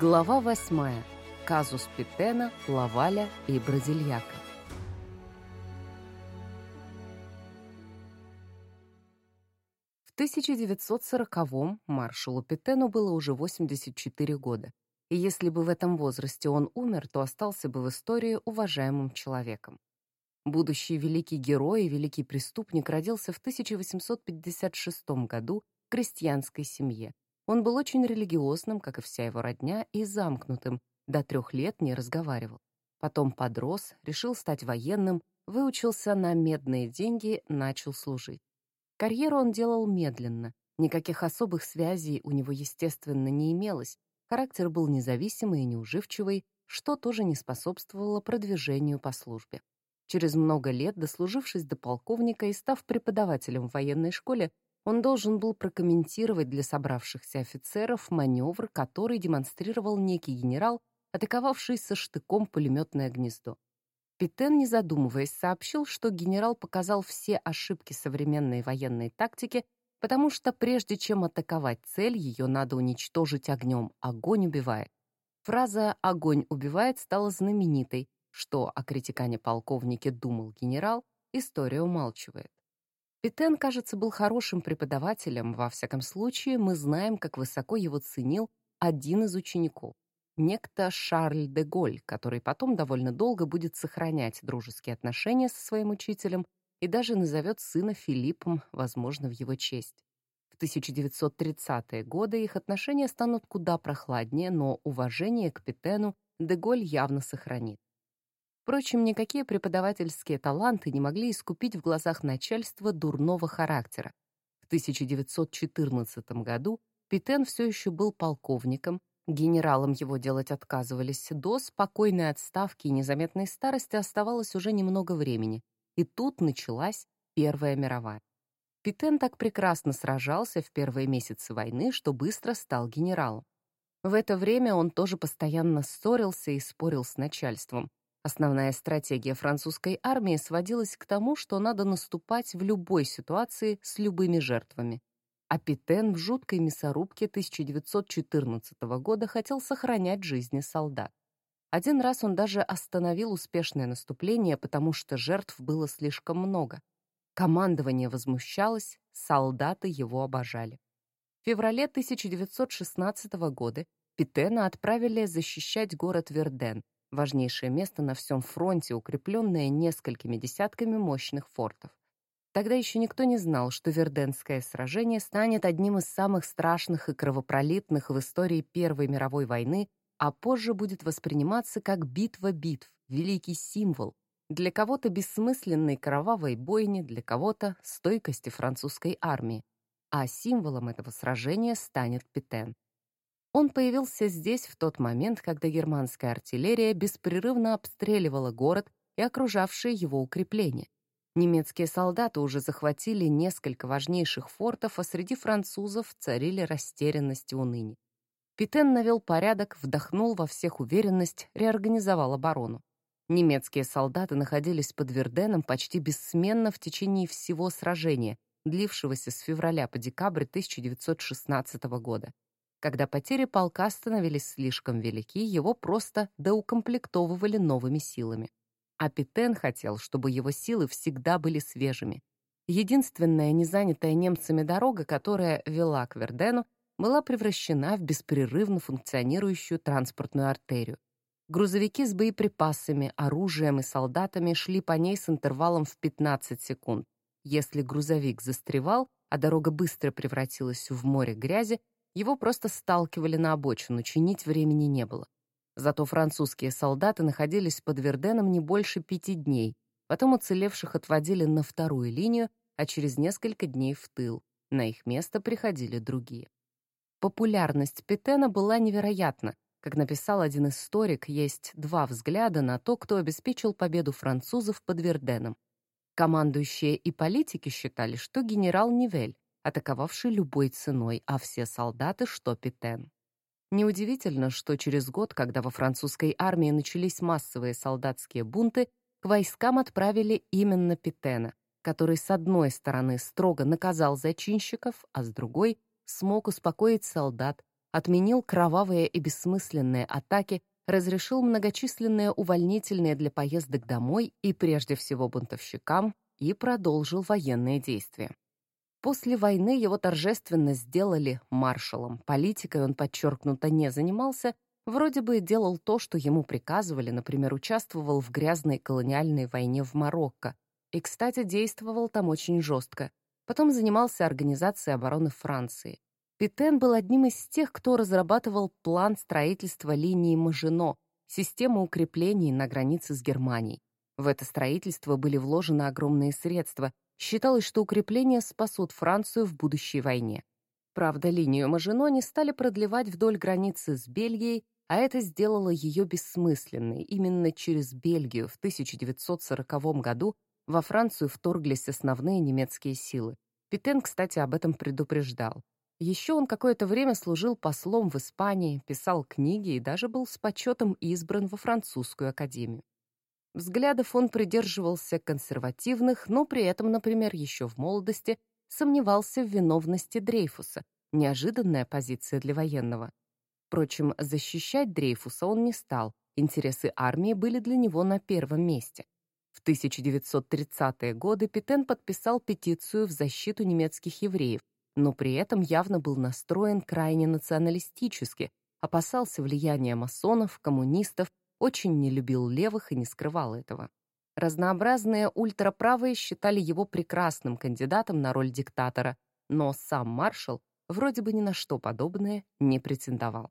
Глава восьмая. Казус Питена, Лаваля и Бразильяка. В 1940-м маршалу Питену было уже 84 года, и если бы в этом возрасте он умер, то остался бы в истории уважаемым человеком. Будущий великий герой и великий преступник родился в 1856 году в крестьянской семье. Он был очень религиозным, как и вся его родня, и замкнутым, до трех лет не разговаривал. Потом подрос, решил стать военным, выучился на медные деньги, начал служить. Карьеру он делал медленно, никаких особых связей у него, естественно, не имелось, характер был независимый и неуживчивый, что тоже не способствовало продвижению по службе. Через много лет, дослужившись до полковника и став преподавателем в военной школе, он должен был прокомментировать для собравшихся офицеров маневр, который демонстрировал некий генерал, атаковавший со штыком пулеметное гнездо. Питен, не задумываясь, сообщил, что генерал показал все ошибки современной военной тактики, потому что прежде чем атаковать цель, ее надо уничтожить огнем, огонь убивает. Фраза «огонь убивает» стала знаменитой, что о критикане-полковнике думал генерал, история умалчивает. Питен, кажется, был хорошим преподавателем, во всяком случае, мы знаем, как высоко его ценил один из учеников, некто Шарль де Голь, который потом довольно долго будет сохранять дружеские отношения со своим учителем и даже назовет сына Филиппом, возможно, в его честь. В 1930-е годы их отношения станут куда прохладнее, но уважение к Питену де Голь явно сохранит. Впрочем, никакие преподавательские таланты не могли искупить в глазах начальства дурного характера. В 1914 году Питен все еще был полковником, генералом его делать отказывались, до спокойной отставки и незаметной старости оставалось уже немного времени, и тут началась Первая мировая. Питен так прекрасно сражался в первые месяцы войны, что быстро стал генералом. В это время он тоже постоянно ссорился и спорил с начальством, Основная стратегия французской армии сводилась к тому, что надо наступать в любой ситуации с любыми жертвами. А Питен в жуткой мясорубке 1914 года хотел сохранять жизни солдат. Один раз он даже остановил успешное наступление, потому что жертв было слишком много. Командование возмущалось, солдаты его обожали. В феврале 1916 года Питена отправили защищать город Верден, важнейшее место на всем фронте, укрепленное несколькими десятками мощных фортов. Тогда еще никто не знал, что Верденское сражение станет одним из самых страшных и кровопролитных в истории Первой мировой войны, а позже будет восприниматься как битва битв, великий символ, для кого-то бессмысленной кровавой бойни, для кого-то стойкости французской армии. А символом этого сражения станет Петен. Он появился здесь в тот момент, когда германская артиллерия беспрерывно обстреливала город и окружавшие его укрепления. Немецкие солдаты уже захватили несколько важнейших фортов, а среди французов царили растерянность и уныние. Питен навел порядок, вдохнул во всех уверенность, реорганизовал оборону. Немецкие солдаты находились под Верденом почти бессменно в течение всего сражения, длившегося с февраля по декабрь 1916 года. Когда потери полка становились слишком велики, его просто доукомплектовывали новыми силами. А Питен хотел, чтобы его силы всегда были свежими. Единственная незанятая немцами дорога, которая вела к Вердену, была превращена в беспрерывно функционирующую транспортную артерию. Грузовики с боеприпасами, оружием и солдатами шли по ней с интервалом в 15 секунд. Если грузовик застревал, а дорога быстро превратилась в море грязи, его просто сталкивали на обочину, чинить времени не было. Зато французские солдаты находились под Верденом не больше пяти дней, потом уцелевших отводили на вторую линию, а через несколько дней в тыл. На их место приходили другие. Популярность Петена была невероятна. Как написал один историк, есть два взгляда на то, кто обеспечил победу французов под Верденом. Командующие и политики считали, что генерал Нивель, атаковавший любой ценой, а все солдаты, что Петен. Неудивительно, что через год, когда во французской армии начались массовые солдатские бунты, к войскам отправили именно Петена, который с одной стороны строго наказал зачинщиков, а с другой смог успокоить солдат, отменил кровавые и бессмысленные атаки, разрешил многочисленные увольнительные для поездок домой и прежде всего бунтовщикам и продолжил военные действия. После войны его торжественно сделали маршалом. Политикой он подчеркнуто не занимался, вроде бы делал то, что ему приказывали, например, участвовал в грязной колониальной войне в Марокко. И, кстати, действовал там очень жестко. Потом занимался организацией обороны Франции. Питен был одним из тех, кто разрабатывал план строительства линии Мажино, систему укреплений на границе с Германией. В это строительство были вложены огромные средства, Считалось, что укрепления спасут Францию в будущей войне. Правда, линию Мажино не стали продлевать вдоль границы с Бельгией, а это сделало ее бессмысленной. Именно через Бельгию в 1940 году во Францию вторглись основные немецкие силы. Питен, кстати, об этом предупреждал. Еще он какое-то время служил послом в Испании, писал книги и даже был с почетом избран во французскую академию. Взглядов он придерживался консервативных, но при этом, например, еще в молодости сомневался в виновности Дрейфуса, неожиданная позиция для военного. Впрочем, защищать Дрейфуса он не стал, интересы армии были для него на первом месте. В 1930-е годы Петен подписал петицию в защиту немецких евреев, но при этом явно был настроен крайне националистически, опасался влияния масонов, коммунистов очень не любил левых и не скрывал этого. Разнообразные ультраправые считали его прекрасным кандидатом на роль диктатора, но сам маршал вроде бы ни на что подобное не претендовал.